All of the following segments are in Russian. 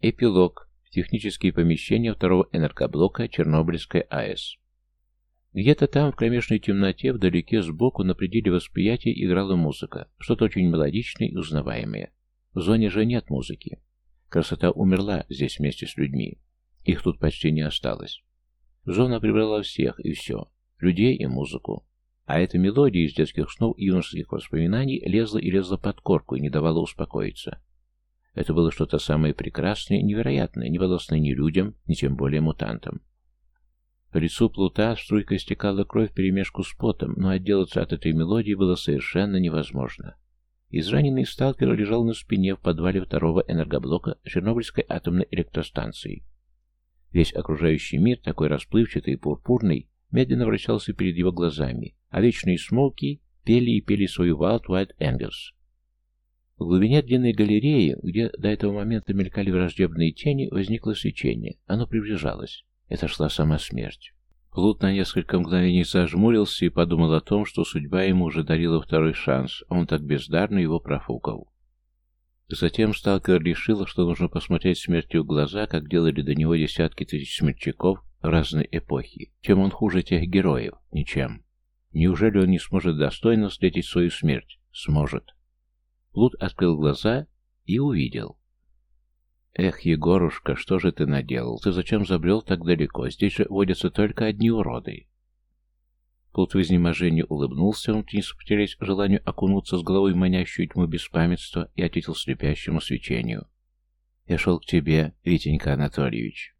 Эпилог. Технические помещения второго энергоблока Чернобыльской АЭС. Где-то там, в кромешной темноте, вдалеке, сбоку, на пределе восприятия играла музыка, что-то очень мелодичное и узнаваемое. В зоне же нет музыки. Красота умерла здесь вместе с людьми. Их тут почти не осталось. Зона прибрала всех и все. Людей и музыку. А эта мелодия из детских снов и юношеских воспоминаний лезла и лезла под корку и не давала успокоиться. Это было что-то самое прекрасное, невероятное, не подобное ни людям, ни тем более мутантам. По лицу плута струйкой стекала кровь перемешку с потом, но отделаться от этой мелодии было совершенно невозможно. Израненный сталкер лежал на спине в подвале второго энергоблока Чернобыльской атомной электростанции. Весь окружающий мир, такой расплывчатый и пурпурный, медленно вращался перед его глазами, а вечные смолки пели и пели свою Wild White Angels. В глубине длинной галереи, где до этого момента мелькали враждебные тени, возникло свечение. Оно приближалось. Это шла сама смерть. Плут на несколько мгновений зажмурился и подумал о том, что судьба ему уже дарила второй шанс, а он так бездарно его профукал. Затем сталкер решил, что нужно посмотреть смерти в глаза, как делали до него десятки тысяч смертчаков разной эпохи. Чем он хуже тех героев? Ничем. Неужели он не сможет достойно встретить свою смерть? Сможет. Плут открыл глаза и увидел. «Эх, Егорушка, что же ты наделал? Ты зачем забрел так далеко? Здесь же водятся только одни уроды». Плут в изнеможении улыбнулся, внутренне сопротивляясь желанию окунуться с головой в манящую тьму беспамятства и ответил слепящему свечению. «Я шел к тебе, Витенька Анатольевич».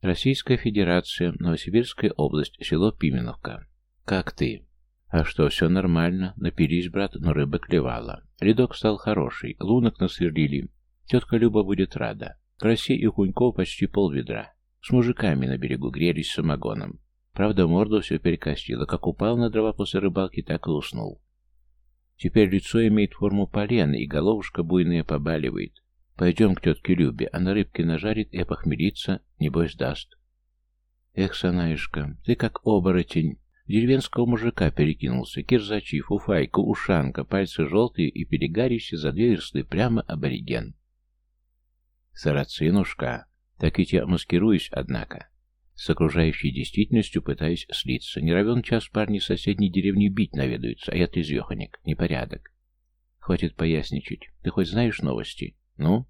Российская Федерация, Новосибирская область, село Пименовка. «Как ты?» А что, все нормально. Напились, брат, но рыба клевала. Ледок стал хороший, лунок насверлили. Тетка Люба будет рада. Красе и Куньков почти полведра. С мужиками на берегу грелись самогоном. Правда, морду все перекосило. Как упал на дрова после рыбалки, так и уснул. Теперь лицо имеет форму полена, и головушка буйная побаливает. Пойдем к тетке Любе, она рыбки нажарит и опохмелится, небось даст. Эх, Санаешка, ты как оборотень. Деревенского мужика перекинулся, кирзачи, фуфайка, ушанка, пальцы желтые и перегарящие за две версты прямо абориген. Сарацинушка, так и я маскируюсь, однако. С окружающей действительностью пытаюсь слиться. Не равен час парни соседней деревни бить наведаются, а я трезвеханик. Непорядок. Хватит поясничать. Ты хоть знаешь новости? Ну?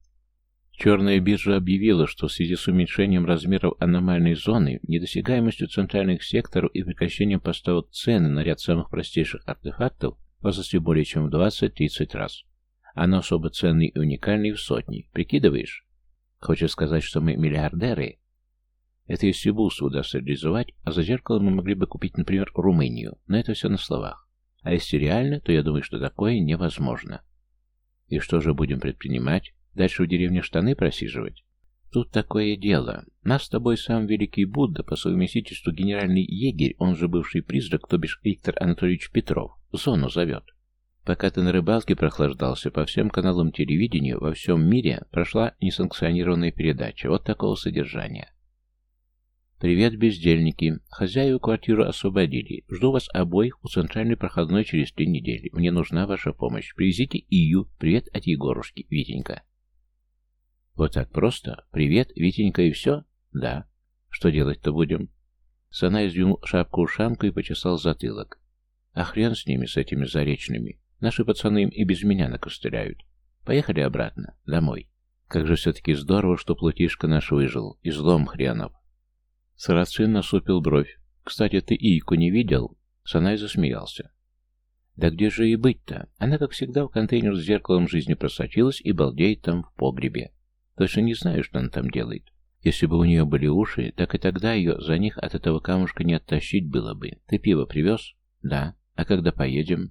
Черная биржа объявила, что в связи с уменьшением размеров аномальной зоны, недосягаемостью центральных секторов и прекращением поставок цены на ряд самых простейших артефактов возросли более чем в 20-30 раз. Она особо ценный и уникальный в сотни. Прикидываешь? Хочешь сказать, что мы миллиардеры? Это если Булсу удастся реализовать, а за зеркало мы могли бы купить, например, Румынию, но это все на словах. А если реально, то я думаю, что такое невозможно. И что же будем предпринимать? Дальше в деревне штаны просиживать? Тут такое дело. Нас с тобой сам великий Будда, по совместительству генеральный егерь, он же бывший призрак, то бишь Виктор Анатольевич Петров, в зону зовет. Пока ты на рыбалке прохлаждался, по всем каналам телевидения во всем мире прошла несанкционированная передача вот такого содержания. «Привет, бездельники. Хозяева квартиру освободили. Жду вас обоих у центральной проходной через три недели. Мне нужна ваша помощь. Привезите Ию. Привет от Егорушки. Витенька». Вот так просто? Привет, Витенька, и все? Да. Что делать-то будем? Санай сдвинул шапку-ушанку и почесал затылок. А хрен с ними, с этими заречными. Наши пацаны им и без меня накостыляют. Поехали обратно, домой. Как же все-таки здорово, что плутишка наш выжил. Излом хренов. Сарацин насупил бровь. Кстати, ты Ийку не видел? Санай засмеялся. Да где же и быть-то? Она, как всегда, в контейнер с зеркалом жизни просочилась и балдеет там в погребе. Точно не знаю, что она там делает. Если бы у нее были уши, так и тогда ее за них от этого камушка не оттащить было бы. Ты пиво привез? Да. А когда поедем?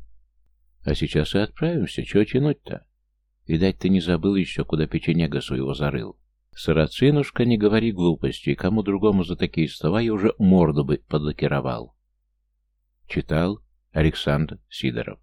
А сейчас и отправимся. Чего тянуть-то? Видать, ты не забыл еще, куда печенега своего зарыл. Сарацинушка, не говори глупости, кому другому за такие слова я уже морду бы подлакировал. Читал Александр Сидоров